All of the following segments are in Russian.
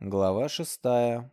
Глава шестая.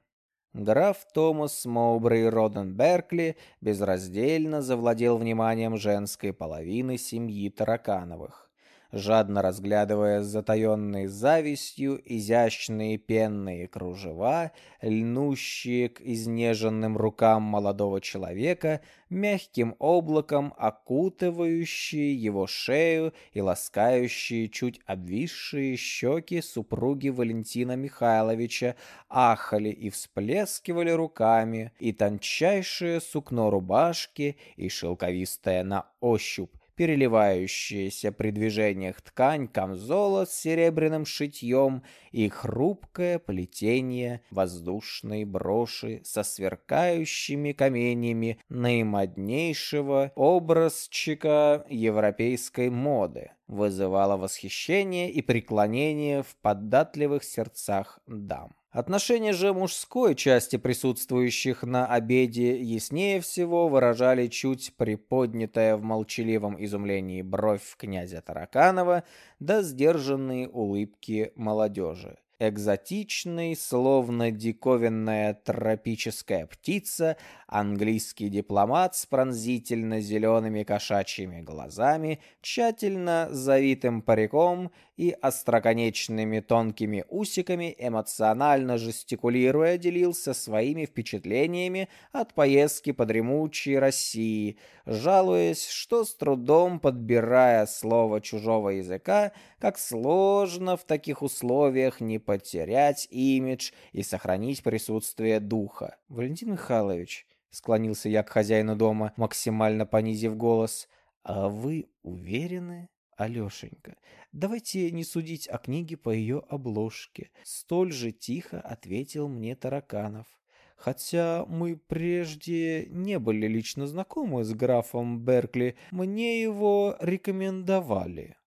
Граф Томас Моубрей Роден Беркли безраздельно завладел вниманием женской половины семьи Таракановых жадно разглядывая с затаенной завистью изящные пенные кружева, льнущие к изнеженным рукам молодого человека, мягким облаком окутывающие его шею и ласкающие чуть обвисшие щеки супруги Валентина Михайловича, ахали и всплескивали руками, и тончайшее сукно рубашки, и шелковистая на ощупь переливающаяся при движениях ткань камзола с серебряным шитьем и хрупкое плетение воздушной броши со сверкающими каменьями наимоднейшего образчика европейской моды вызывало восхищение и преклонение в податливых сердцах дам. Отношения же мужской части присутствующих на обеде яснее всего выражали чуть приподнятая в молчаливом изумлении бровь князя Тараканова да сдержанные улыбки молодежи. Экзотичный, словно диковинная тропическая птица, английский дипломат с пронзительно зелеными кошачьими глазами, тщательно завитым париком и остроконечными тонкими усиками, эмоционально жестикулируя, делился своими впечатлениями от поездки по дремучей России, жалуясь, что с трудом подбирая слово чужого языка, как сложно в таких условиях не потерять имидж и сохранить присутствие духа. Валентин Михайлович, склонился я к хозяину дома, максимально понизив голос, а вы уверены? Алешенька, давайте не судить о книге по ее обложке. Столь же тихо ответил мне Тараканов. Хотя мы прежде не были лично знакомы с графом Беркли, мне его рекомендовали.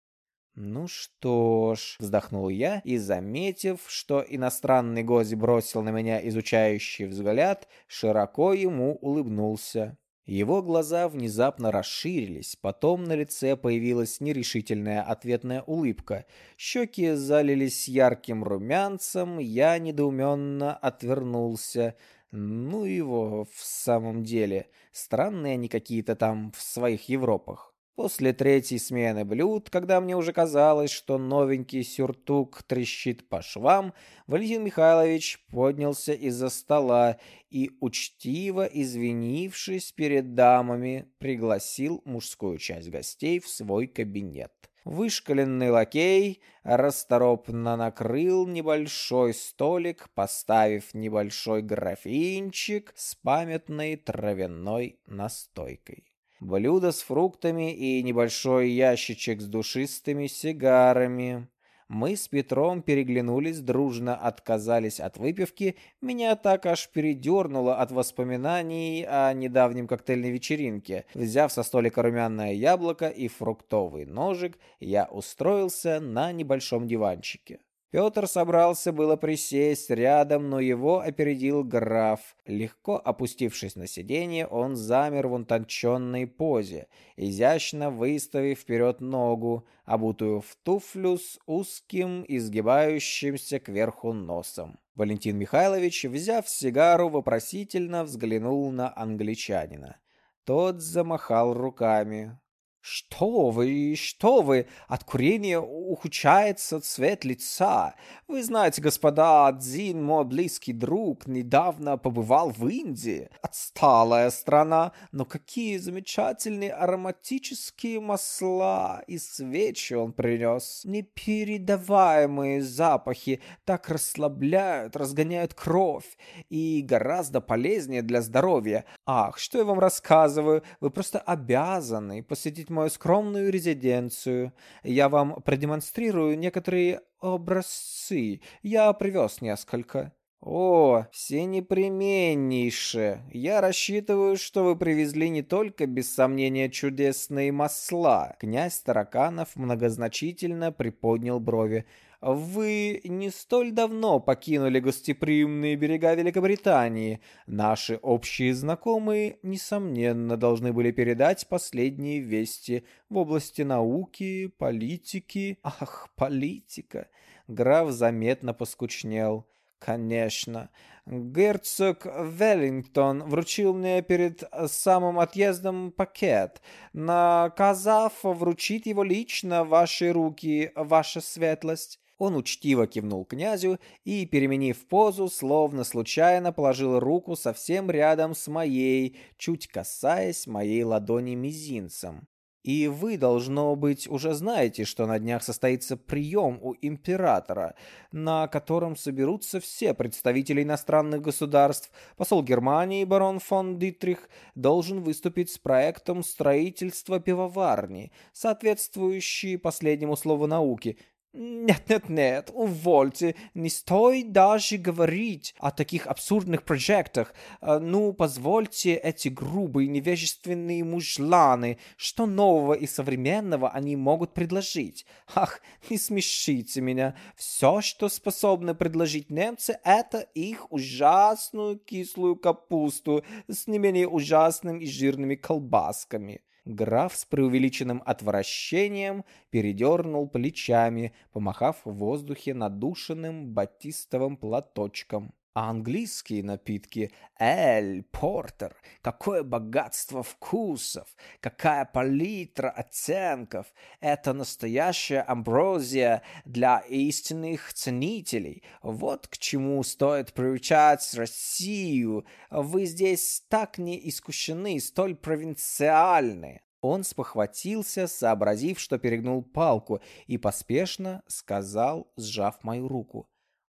«Ну что ж», — вздохнул я и, заметив, что иностранный гость бросил на меня изучающий взгляд, широко ему улыбнулся. Его глаза внезапно расширились, потом на лице появилась нерешительная ответная улыбка. Щеки залились ярким румянцем, я недоуменно отвернулся. Ну его в самом деле, странные они какие-то там в своих Европах. После третьей смены блюд, когда мне уже казалось, что новенький сюртук трещит по швам, Валентин Михайлович поднялся из-за стола и, учтиво извинившись перед дамами, пригласил мужскую часть гостей в свой кабинет. Вышкаленный лакей расторопно накрыл небольшой столик, поставив небольшой графинчик с памятной травяной настойкой блюдо с фруктами и небольшой ящичек с душистыми сигарами. Мы с Петром переглянулись, дружно отказались от выпивки. Меня так аж передернуло от воспоминаний о недавнем коктейльной вечеринке. Взяв со столика румяное яблоко и фруктовый ножик, я устроился на небольшом диванчике. Петр собрался было присесть рядом, но его опередил граф. Легко опустившись на сиденье, он замер в утонченной позе, изящно выставив вперед ногу, обутую в туфлю с узким, изгибающимся кверху носом. Валентин Михайлович, взяв сигару, вопросительно взглянул на англичанина. Тот замахал руками. «Что вы, что вы! От курения ухудшается цвет лица. Вы знаете, господа, один мой близкий друг недавно побывал в Индии. Отсталая страна, но какие замечательные ароматические масла и свечи он принес. Непередаваемые запахи так расслабляют, разгоняют кровь и гораздо полезнее для здоровья. Ах, что я вам рассказываю, вы просто обязаны посетить посетить мою скромную резиденцию. Я вам продемонстрирую некоторые образцы. Я привез несколько». «О, все непременнейше. Я рассчитываю, что вы привезли не только, без сомнения, чудесные масла». Князь Тараканов многозначительно приподнял брови. Вы не столь давно покинули гостеприимные берега Великобритании. Наши общие знакомые, несомненно, должны были передать последние вести в области науки, политики. Ах, политика. Граф заметно поскучнел. Конечно. Герцог Веллингтон вручил мне перед самым отъездом пакет, наказав вручить его лично в ваши руки, ваша светлость. Он учтиво кивнул князю и, переменив позу, словно случайно положил руку совсем рядом с моей, чуть касаясь моей ладони мизинцем. И вы, должно быть, уже знаете, что на днях состоится прием у императора, на котором соберутся все представители иностранных государств. Посол Германии, барон фон Дитрих, должен выступить с проектом строительства пивоварни, соответствующей последнему слову науки – «Нет, нет, нет, увольте, не стоит даже говорить о таких абсурдных проектах. Э, ну, позвольте эти грубые невежественные мужланы, что нового и современного они могут предложить? Ах, не смешите меня. Все, что способны предложить немцы, это их ужасную кислую капусту с не менее ужасным и жирными колбасками». Граф с преувеличенным отвращением передернул плечами, помахав в воздухе надушенным батистовым платочком. А английские напитки — эль, портер, какое богатство вкусов, какая палитра оттенков. Это настоящая амброзия для истинных ценителей. Вот к чему стоит приучать Россию. Вы здесь так не искушены, столь провинциальны. Он спохватился, сообразив, что перегнул палку, и поспешно сказал, сжав мою руку.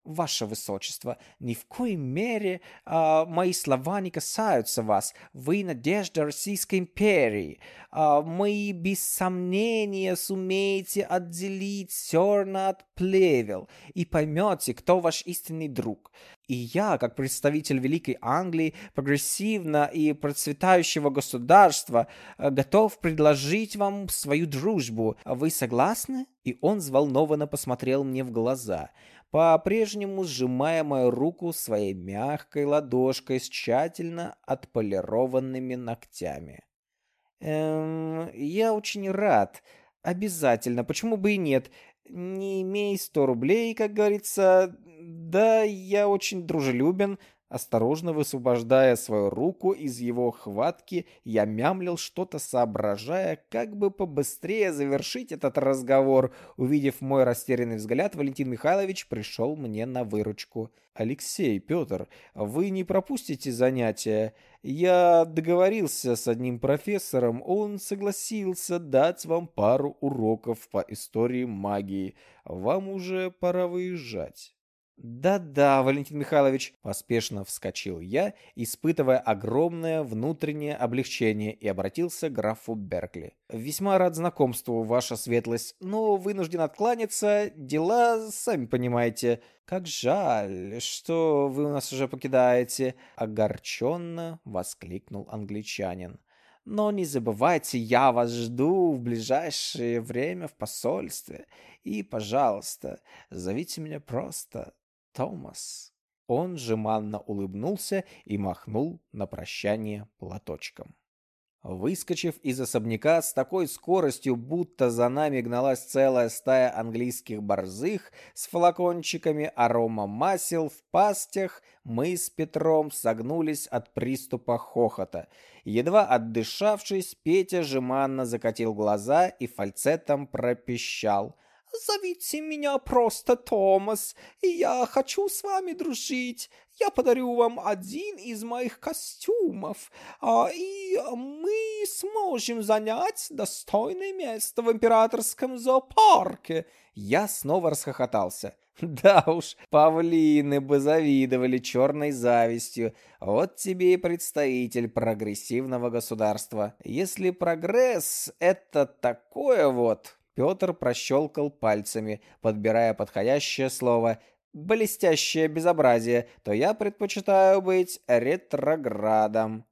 Ваше Высочество, ни в коей мере э, мои слова не касаются вас. Вы надежда Российской империи. Э, мы без сомнения сумеете отделить зерна от плевел и поймете, кто ваш истинный друг. И я, как представитель Великой Англии, прогрессивно и процветающего государства, э, готов предложить вам свою дружбу. Вы согласны? И он взволнованно посмотрел мне в глаза – по-прежнему сжимая мою руку своей мягкой ладошкой с тщательно отполированными ногтями. «Эм, я очень рад. Обязательно. Почему бы и нет? Не имей сто рублей, как говорится. Да, я очень дружелюбен, Осторожно высвобождая свою руку из его хватки, я мямлил что-то, соображая, как бы побыстрее завершить этот разговор. Увидев мой растерянный взгляд, Валентин Михайлович пришел мне на выручку. «Алексей, Петр, вы не пропустите занятия. Я договорился с одним профессором, он согласился дать вам пару уроков по истории магии. Вам уже пора выезжать». «Да-да, Валентин Михайлович», — поспешно вскочил я, испытывая огромное внутреннее облегчение, и обратился к графу Беркли. «Весьма рад знакомству, ваша светлость, но вынужден откланяться, дела, сами понимаете. Как жаль, что вы у нас уже покидаете», — огорченно воскликнул англичанин. Но не забывайте, я вас жду в ближайшее время в посольстве. И, пожалуйста, зовите меня просто Томас. Он жеманно улыбнулся и махнул на прощание платочком. Выскочив из особняка с такой скоростью, будто за нами гналась целая стая английских борзых с флакончиками арома масел в пастях, мы с Петром согнулись от приступа хохота. Едва отдышавшись, Петя жеманно закатил глаза и фальцетом пропищал — Зовите меня просто Томас, и я хочу с вами дружить. Я подарю вам один из моих костюмов, а, и мы сможем занять достойное место в императорском зоопарке. Я снова расхохотался. Да уж, павлины бы завидовали черной завистью. Вот тебе и представитель прогрессивного государства. Если прогресс — это такое вот, Петр прощелкал пальцами, подбирая подходящее слово «блестящее безобразие», то я предпочитаю быть ретроградом.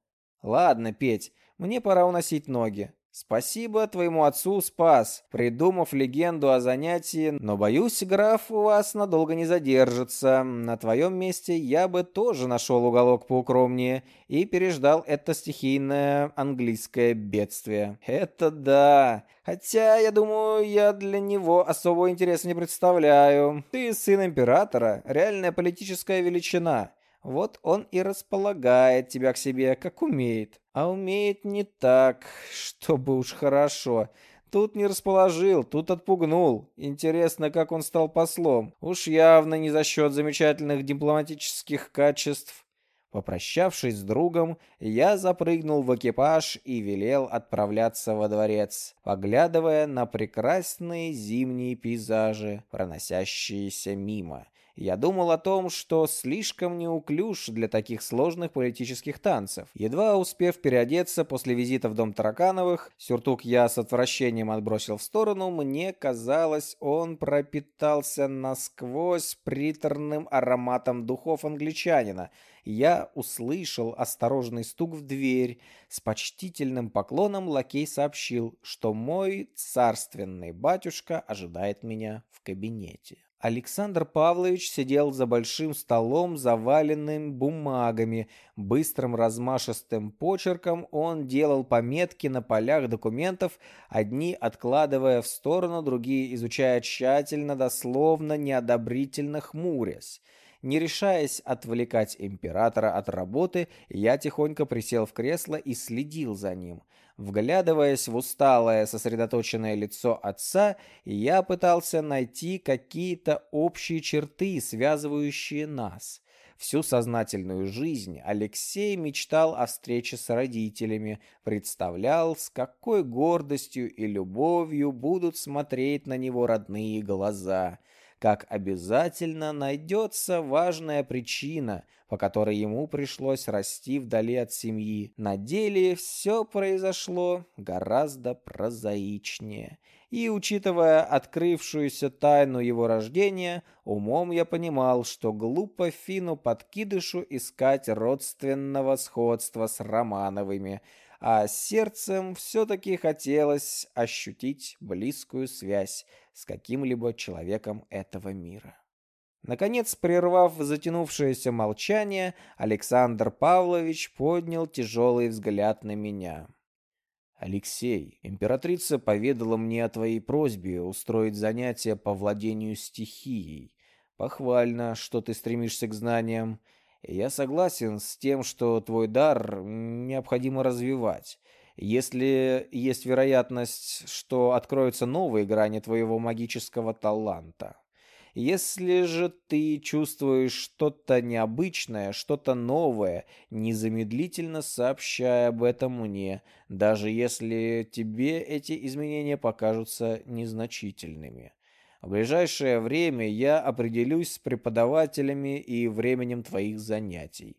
«Ладно, Петь, мне пора уносить ноги», — Спасибо твоему отцу спас, придумав легенду о занятии, но, боюсь, граф у вас надолго не задержится. На твоем месте я бы тоже нашел уголок поукромнее и переждал это стихийное английское бедствие. Это да. Хотя, я думаю, я для него особого интереса не представляю. Ты сын императора, реальная политическая величина. Вот он и располагает тебя к себе, как умеет. А умеет не так, чтобы уж хорошо. Тут не расположил, тут отпугнул. Интересно, как он стал послом. Уж явно не за счет замечательных дипломатических качеств. Попрощавшись с другом, я запрыгнул в экипаж и велел отправляться во дворец, поглядывая на прекрасные зимние пейзажи, проносящиеся мимо. Я думал о том, что слишком неуклюж для таких сложных политических танцев. Едва успев переодеться после визита в дом Таракановых, сюртук я с отвращением отбросил в сторону, мне казалось, он пропитался насквозь приторным ароматом духов англичанина. Я услышал осторожный стук в дверь. С почтительным поклоном лакей сообщил, что мой царственный батюшка ожидает меня в кабинете. Александр Павлович сидел за большим столом, заваленным бумагами. Быстрым размашистым почерком он делал пометки на полях документов, одни откладывая в сторону, другие изучая тщательно, дословно, неодобрительно хмурясь. Не решаясь отвлекать императора от работы, я тихонько присел в кресло и следил за ним – Вглядываясь в усталое, сосредоточенное лицо отца, я пытался найти какие-то общие черты, связывающие нас. Всю сознательную жизнь Алексей мечтал о встрече с родителями, представлял, с какой гордостью и любовью будут смотреть на него родные глаза – как обязательно найдется важная причина, по которой ему пришлось расти вдали от семьи. На деле все произошло гораздо прозаичнее. И, учитывая открывшуюся тайну его рождения, умом я понимал, что глупо Фину подкидышу искать родственного сходства с Романовыми – а сердцем все-таки хотелось ощутить близкую связь с каким-либо человеком этого мира. Наконец, прервав затянувшееся молчание, Александр Павлович поднял тяжелый взгляд на меня. «Алексей, императрица поведала мне о твоей просьбе устроить занятия по владению стихией. Похвально, что ты стремишься к знаниям. Я согласен с тем, что твой дар необходимо развивать. Если есть вероятность, что откроются новые грани твоего магического таланта. Если же ты чувствуешь что-то необычное, что-то новое, незамедлительно сообщай об этом мне, даже если тебе эти изменения покажутся незначительными. В ближайшее время я определюсь с преподавателями и временем твоих занятий.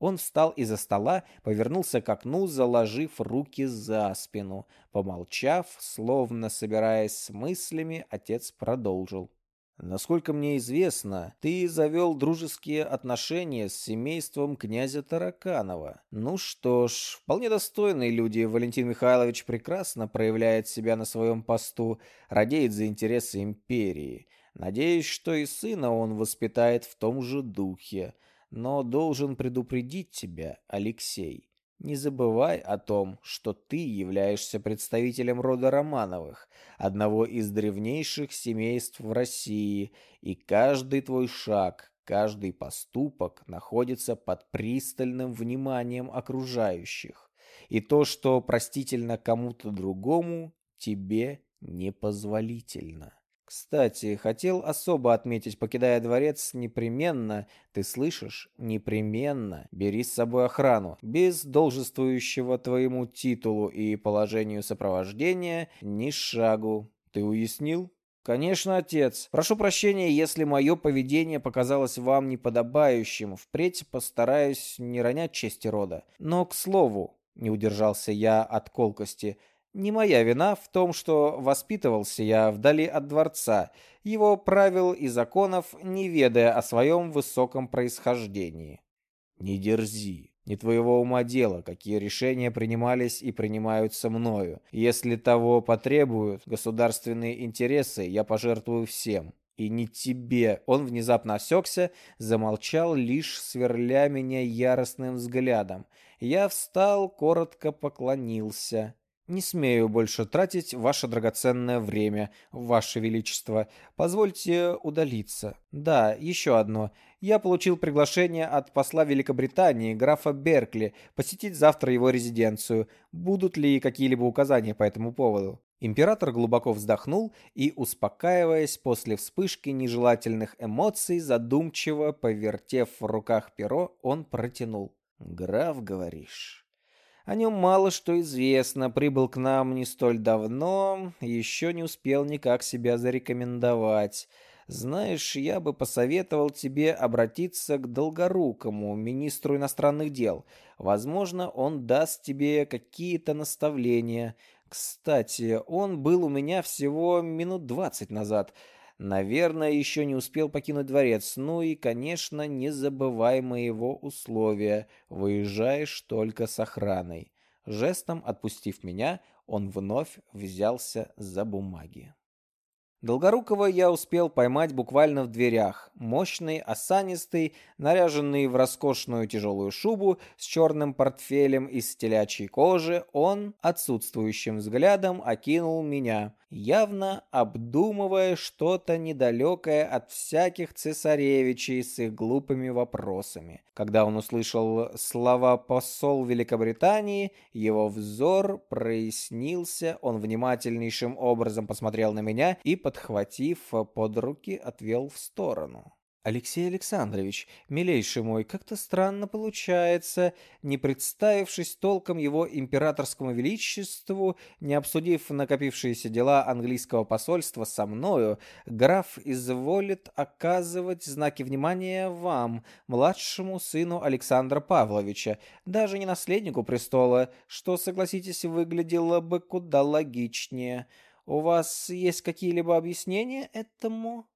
Он встал из-за стола, повернулся к окну, заложив руки за спину. Помолчав, словно собираясь с мыслями, отец продолжил. Насколько мне известно, ты завел дружеские отношения с семейством князя Тараканова. Ну что ж, вполне достойные люди. Валентин Михайлович прекрасно проявляет себя на своем посту, радеет за интересы империи. Надеюсь, что и сына он воспитает в том же духе. Но должен предупредить тебя, Алексей. Не забывай о том, что ты являешься представителем рода Романовых, одного из древнейших семейств в России, и каждый твой шаг, каждый поступок находится под пристальным вниманием окружающих. И то, что простительно кому-то другому, тебе непозволительно. Кстати, хотел особо отметить, покидая дворец, непременно, ты слышишь, непременно бери с собой охрану. Без должествующего твоему титулу и положению сопровождения ни шагу. Ты уяснил? «Конечно, отец. Прошу прощения, если мое поведение показалось вам неподобающим. Впредь постараюсь не ронять чести рода. Но, к слову, не удержался я от колкости, не моя вина в том, что воспитывался я вдали от дворца, его правил и законов, не ведая о своем высоком происхождении. «Не дерзи», Не твоего ума дело, какие решения принимались и принимаются мною. Если того потребуют государственные интересы, я пожертвую всем. И не тебе. Он внезапно осекся, замолчал, лишь сверля меня яростным взглядом. Я встал, коротко поклонился. Не смею больше тратить ваше драгоценное время, ваше величество. Позвольте удалиться. Да, еще одно. Я получил приглашение от посла Великобритании, графа Беркли, посетить завтра его резиденцию. Будут ли какие-либо указания по этому поводу? Император глубоко вздохнул и, успокаиваясь после вспышки нежелательных эмоций, задумчиво повертев в руках перо, он протянул. «Граф, говоришь?» О нем мало что известно, прибыл к нам не столь давно, еще не успел никак себя зарекомендовать. Знаешь, я бы посоветовал тебе обратиться к Долгорукому, министру иностранных дел. Возможно, он даст тебе какие-то наставления. Кстати, он был у меня всего минут двадцать назад. Наверное, еще не успел покинуть дворец. Ну и, конечно, не забывай моего условия. Выезжаешь только с охраной. Жестом отпустив меня, он вновь взялся за бумаги. Долгорукого я успел поймать буквально в дверях. Мощный, осанистый, наряженный в роскошную тяжелую шубу с черным портфелем из телячьей кожи, он отсутствующим взглядом окинул меня явно обдумывая что-то недалекое от всяких цесаревичей с их глупыми вопросами. Когда он услышал слова «посол Великобритании», его взор прояснился, он внимательнейшим образом посмотрел на меня и, подхватив под руки, отвел в сторону. Алексей Александрович, милейший мой, как-то странно получается, не представившись толком его императорскому величеству, не обсудив накопившиеся дела английского посольства со мною, граф изволит оказывать знаки внимания вам, младшему сыну Александра Павловича, даже не наследнику престола, что, согласитесь, выглядело бы куда логичнее. У вас есть какие-либо объяснения этому?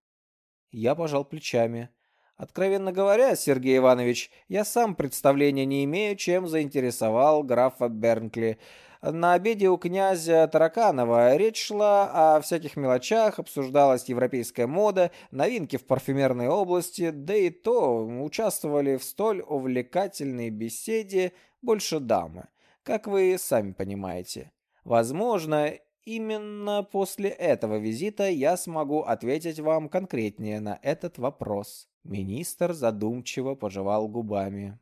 Я пожал плечами. Откровенно говоря, Сергей Иванович, я сам представления не имею, чем заинтересовал графа Бернкли. На обеде у князя Тараканова речь шла о всяких мелочах, обсуждалась европейская мода, новинки в парфюмерной области, да и то участвовали в столь увлекательной беседе больше дамы, как вы сами понимаете. Возможно, Именно после этого визита я смогу ответить вам конкретнее на этот вопрос. Министр задумчиво пожевал губами.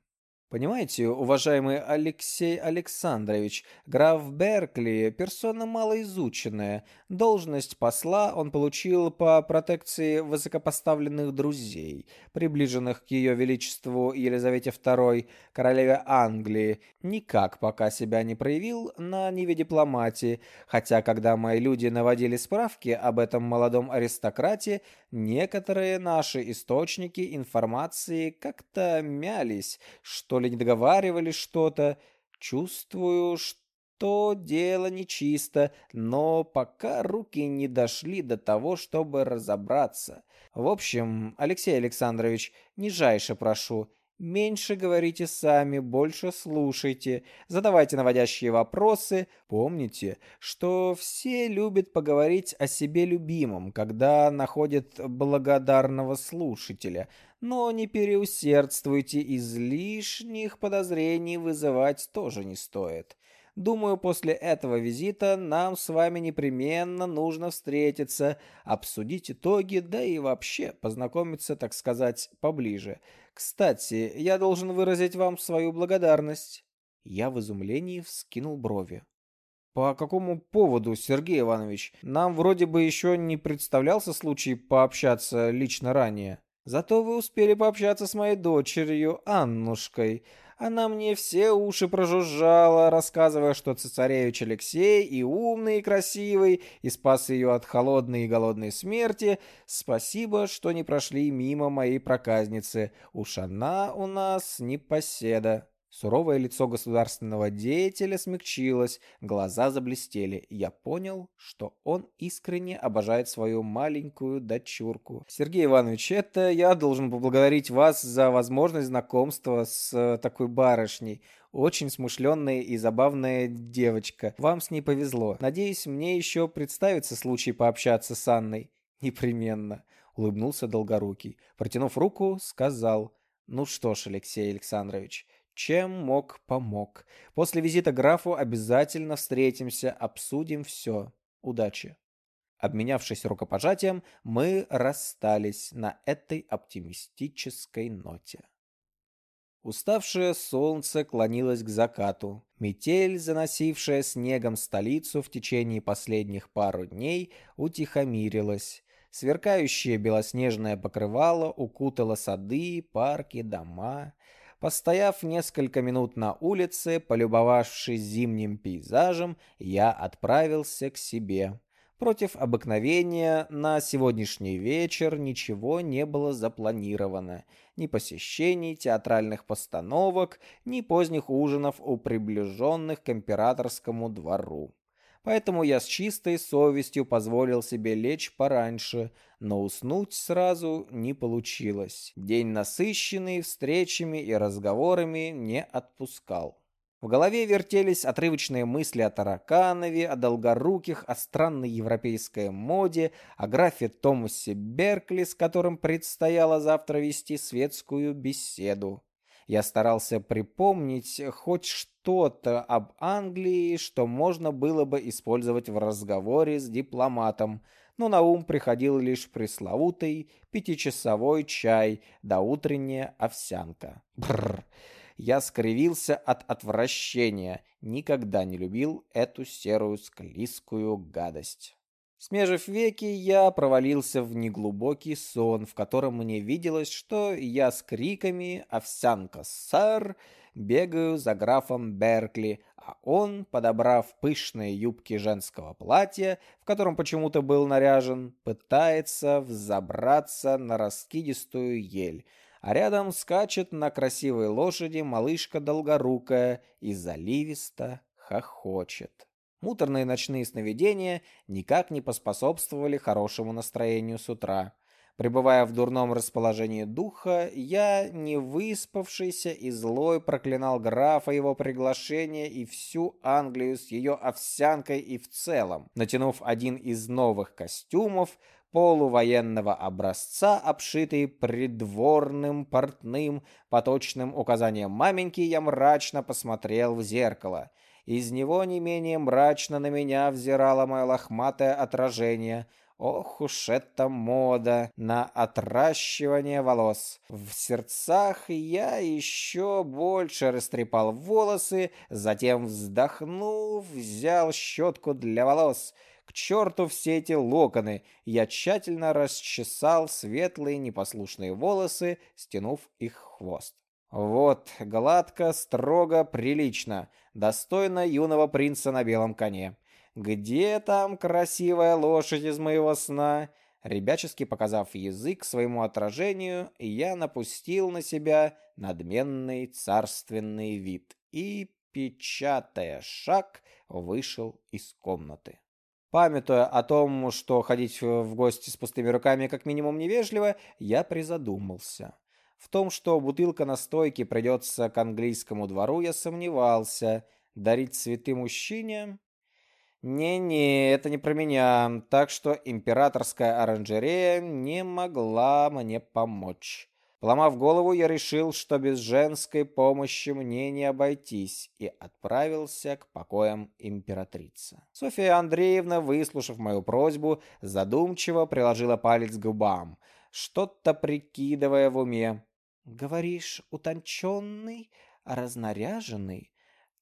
Понимаете, уважаемый Алексей Александрович, граф Беркли – персона малоизученная. Должность посла он получил по протекции высокопоставленных друзей, приближенных к ее величеству Елизавете II, королеве Англии. Никак пока себя не проявил на ниве дипломатии, хотя когда мои люди наводили справки об этом молодом аристократе, некоторые наши источники информации как-то мялись, что ли не договаривали что-то. Чувствую, что дело нечисто, но пока руки не дошли до того, чтобы разобраться. В общем, Алексей Александрович, нижайше прошу, Меньше говорите сами, больше слушайте, задавайте наводящие вопросы. Помните, что все любят поговорить о себе любимом, когда находят благодарного слушателя. Но не переусердствуйте, излишних подозрений вызывать тоже не стоит. Думаю, после этого визита нам с вами непременно нужно встретиться, обсудить итоги, да и вообще познакомиться, так сказать, поближе. Кстати, я должен выразить вам свою благодарность. Я в изумлении вскинул брови. По какому поводу, Сергей Иванович? Нам вроде бы еще не представлялся случай пообщаться лично ранее. Зато вы успели пообщаться с моей дочерью Аннушкой. Она мне все уши прожужжала, рассказывая, что цесаревич Алексей и умный, и красивый, и спас ее от холодной и голодной смерти. Спасибо, что не прошли мимо моей проказницы. Уж она у нас не поседа. Суровое лицо государственного деятеля смягчилось, глаза заблестели. Я понял, что он искренне обожает свою маленькую дочурку. Сергей Иванович, это я должен поблагодарить вас за возможность знакомства с э, такой барышней. Очень смышленная и забавная девочка. Вам с ней повезло. Надеюсь, мне еще представится случай пообщаться с Анной. Непременно. Улыбнулся Долгорукий. Протянув руку, сказал. Ну что ж, Алексей Александрович, чем мог, помог. После визита графу обязательно встретимся, обсудим все. Удачи. Обменявшись рукопожатием, мы расстались на этой оптимистической ноте. Уставшее солнце клонилось к закату. Метель, заносившая снегом столицу в течение последних пару дней, утихомирилась. Сверкающее белоснежное покрывало укутало сады, парки, дома. Постояв несколько минут на улице, полюбовавшись зимним пейзажем, я отправился к себе. Против обыкновения на сегодняшний вечер ничего не было запланировано. Ни посещений театральных постановок, ни поздних ужинов у приближенных к императорскому двору. Поэтому я с чистой совестью позволил себе лечь пораньше, но уснуть сразу не получилось. День насыщенный встречами и разговорами не отпускал. В голове вертелись отрывочные мысли о Тараканове, о Долгоруких, о странной европейской моде, о графе Томасе Беркли, с которым предстояло завтра вести светскую беседу. Я старался припомнить хоть что-то об Англии, что можно было бы использовать в разговоре с дипломатом, но на ум приходил лишь пресловутый пятичасовой чай да утренняя овсянка. Бррр. Я скривился от отвращения, никогда не любил эту серую склизкую гадость. Смежив веки, я провалился в неглубокий сон, в котором мне виделось, что я с криками «Овсянка, сэр!» бегаю за графом Беркли, а он, подобрав пышные юбки женского платья, в котором почему-то был наряжен, пытается взобраться на раскидистую ель, а рядом скачет на красивой лошади малышка долгорукая и заливисто хохочет. Муторные ночные сновидения никак не поспособствовали хорошему настроению с утра. Пребывая в дурном расположении духа, я, не выспавшийся и злой, проклинал графа его приглашение и всю Англию с ее овсянкой и в целом. Натянув один из новых костюмов, полувоенного образца, обшитый придворным портным, по точным указаниям маменьки, я мрачно посмотрел в зеркало — из него не менее мрачно на меня взирало мое лохматое отражение. Ох уж эта мода на отращивание волос. В сердцах я еще больше растрепал волосы, затем, вздохнув, взял щетку для волос. К черту все эти локоны! Я тщательно расчесал светлые непослушные волосы, стянув их хвост. Вот, гладко, строго, прилично, достойно юного принца на белом коне. Где там красивая лошадь из моего сна? Ребячески показав язык своему отражению, я напустил на себя надменный царственный вид и, печатая шаг, вышел из комнаты. Памятуя о том, что ходить в гости с пустыми руками как минимум невежливо, я призадумался. В том, что бутылка настойки придется к английскому двору, я сомневался. Дарить цветы мужчине? Не-не, это не про меня. Так что императорская оранжерея не могла мне помочь. Поломав голову, я решил, что без женской помощи мне не обойтись, и отправился к покоям императрицы. Софья Андреевна, выслушав мою просьбу, задумчиво приложила палец к губам, что-то прикидывая в уме. Говоришь, утонченный, разнаряженный?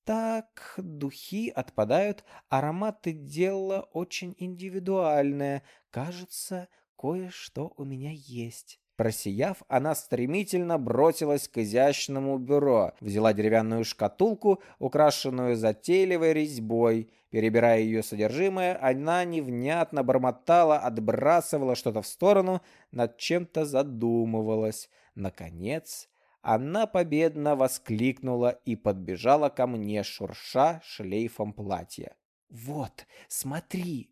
Так, духи отпадают, ароматы дело очень индивидуальное. Кажется, кое-что у меня есть. Просияв, она стремительно бросилась к изящному бюро, взяла деревянную шкатулку, украшенную затейливой резьбой. Перебирая ее содержимое, она невнятно бормотала, отбрасывала что-то в сторону, над чем-то задумывалась. Наконец, Она победно воскликнула и подбежала ко мне, шурша шлейфом платья. «Вот, смотри!»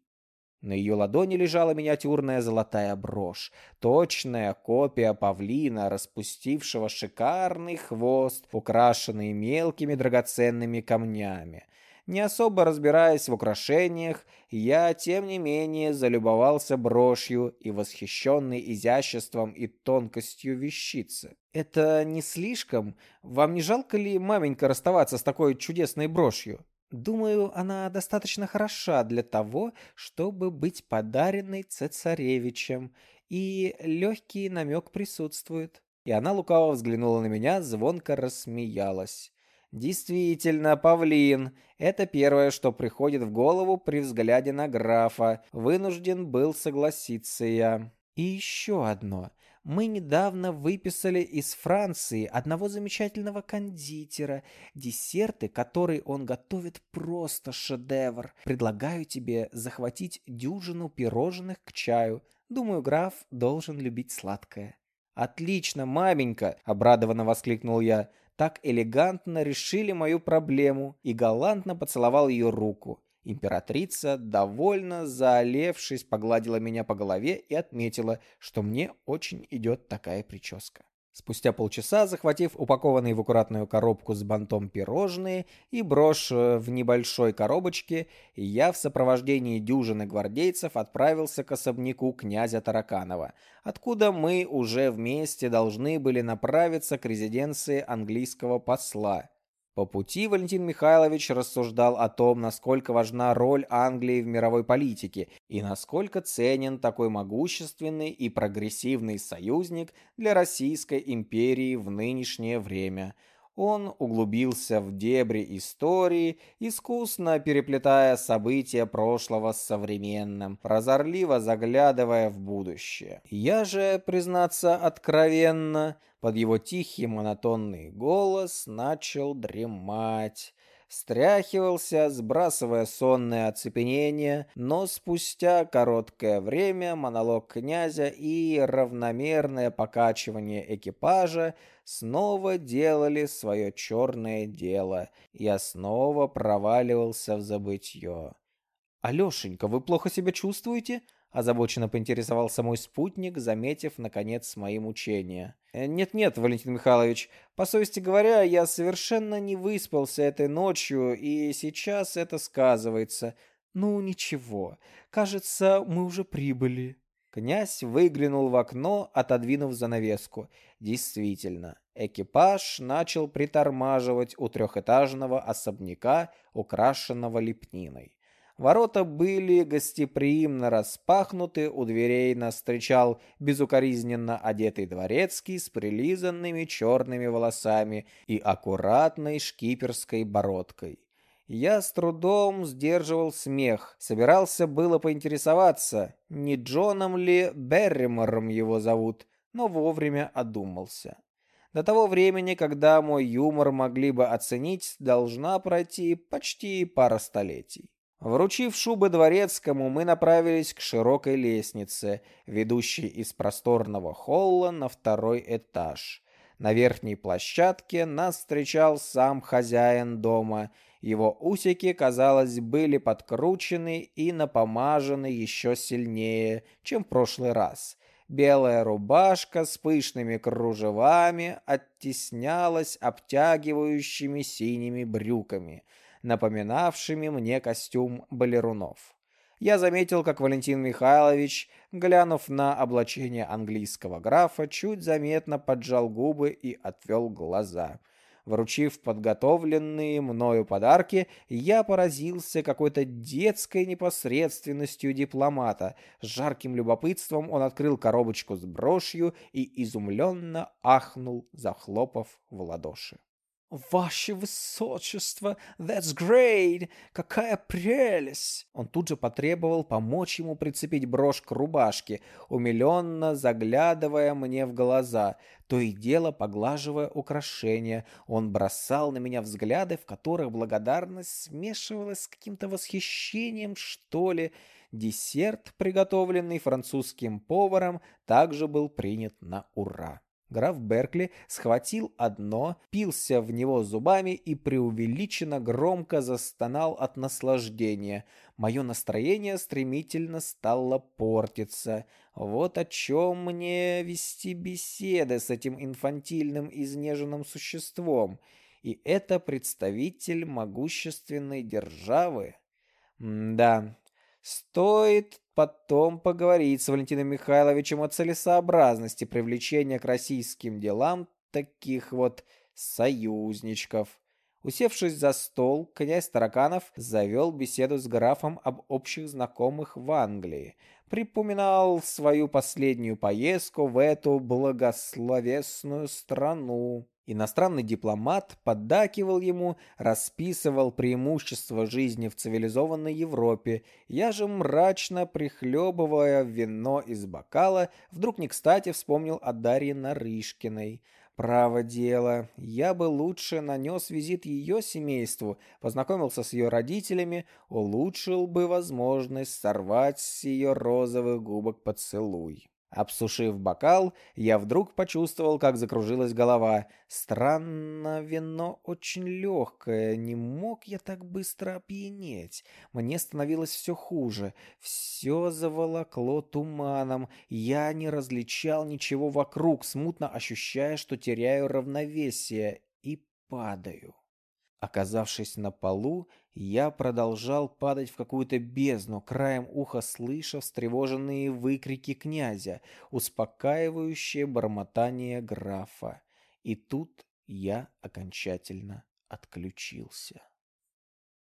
На ее ладони лежала миниатюрная золотая брошь, точная копия павлина, распустившего шикарный хвост, украшенный мелкими драгоценными камнями. Не особо разбираясь в украшениях, я, тем не менее, залюбовался брошью и восхищенный изяществом и тонкостью вещицы. «Это не слишком? Вам не жалко ли, маменька, расставаться с такой чудесной брошью?» «Думаю, она достаточно хороша для того, чтобы быть подаренной цесаревичем, и легкий намек присутствует». И она лукаво взглянула на меня, звонко рассмеялась. Действительно, павлин. Это первое, что приходит в голову при взгляде на графа. Вынужден был согласиться я. И еще одно. Мы недавно выписали из Франции одного замечательного кондитера. Десерты, которые он готовит, просто шедевр. Предлагаю тебе захватить дюжину пирожных к чаю. Думаю, граф должен любить сладкое. «Отлично, маменька!» — обрадованно воскликнул я так элегантно решили мою проблему и галантно поцеловал ее руку. Императрица, довольно заолевшись, погладила меня по голове и отметила, что мне очень идет такая прическа. Спустя полчаса, захватив упакованные в аккуратную коробку с бантом пирожные и брошь э, в небольшой коробочке, я в сопровождении дюжины гвардейцев отправился к особняку князя Тараканова, откуда мы уже вместе должны были направиться к резиденции английского посла. По пути Валентин Михайлович рассуждал о том, насколько важна роль Англии в мировой политике и насколько ценен такой могущественный и прогрессивный союзник для Российской империи в нынешнее время – он углубился в дебри истории, искусно переплетая события прошлого с современным, прозорливо заглядывая в будущее. Я же, признаться откровенно, под его тихий монотонный голос начал дремать стряхивался, сбрасывая сонное оцепенение, но спустя короткое время монолог князя и равномерное покачивание экипажа снова делали свое черное дело. Я снова проваливался в забытье. «Алешенька, вы плохо себя чувствуете?» Озабоченно поинтересовался мой спутник, заметив, наконец, мои мучения. «Э, «Нет-нет, Валентин Михайлович, по совести говоря, я совершенно не выспался этой ночью, и сейчас это сказывается. Ну, ничего, кажется, мы уже прибыли». Князь выглянул в окно, отодвинув занавеску. Действительно, экипаж начал притормаживать у трехэтажного особняка, украшенного лепниной. Ворота были гостеприимно распахнуты, у дверей нас встречал безукоризненно одетый дворецкий с прилизанными черными волосами и аккуратной шкиперской бородкой. Я с трудом сдерживал смех, собирался было поинтересоваться, не Джоном ли Берримором его зовут, но вовремя одумался. До того времени, когда мой юмор могли бы оценить, должна пройти почти пара столетий. Вручив шубы дворецкому, мы направились к широкой лестнице, ведущей из просторного холла на второй этаж. На верхней площадке нас встречал сам хозяин дома. Его усики, казалось, были подкручены и напомажены еще сильнее, чем в прошлый раз. Белая рубашка с пышными кружевами оттеснялась обтягивающими синими брюками – напоминавшими мне костюм балерунов. Я заметил, как Валентин Михайлович, глянув на облачение английского графа, чуть заметно поджал губы и отвел глаза. Вручив подготовленные мною подарки, я поразился какой-то детской непосредственностью дипломата. С жарким любопытством он открыл коробочку с брошью и изумленно ахнул, захлопав в ладоши. «Ваше высочество, that's great! Какая прелесть!» Он тут же потребовал помочь ему прицепить брошь к рубашке, умиленно заглядывая мне в глаза, то и дело поглаживая украшения. Он бросал на меня взгляды, в которых благодарность смешивалась с каким-то восхищением, что ли. Десерт, приготовленный французским поваром, также был принят на ура. Граф Беркли схватил одно, пился в него зубами и преувеличенно громко застонал от наслаждения. Мое настроение стремительно стало портиться. Вот о чем мне вести беседы с этим инфантильным изнеженным существом. И это представитель могущественной державы. М да, стоит потом поговорить с Валентином Михайловичем о целесообразности привлечения к российским делам таких вот союзничков. Усевшись за стол, князь Тараканов завел беседу с графом об общих знакомых в Англии, припоминал свою последнюю поездку в эту благословесную страну. Иностранный дипломат поддакивал ему, расписывал преимущества жизни в цивилизованной Европе. Я же мрачно прихлебывая вино из бокала, вдруг не кстати вспомнил о Дарье Нарышкиной. Право дело, я бы лучше нанес визит ее семейству, познакомился с ее родителями, улучшил бы возможность сорвать с ее розовых губок поцелуй. Обсушив бокал, я вдруг почувствовал, как закружилась голова. Странно, вино очень легкое, не мог я так быстро опьянеть. Мне становилось все хуже, все заволокло туманом, я не различал ничего вокруг, смутно ощущая, что теряю равновесие и падаю. Оказавшись на полу, я продолжал падать в какую-то бездну, краем уха слыша встревоженные выкрики князя, успокаивающее бормотание графа. И тут я окончательно отключился.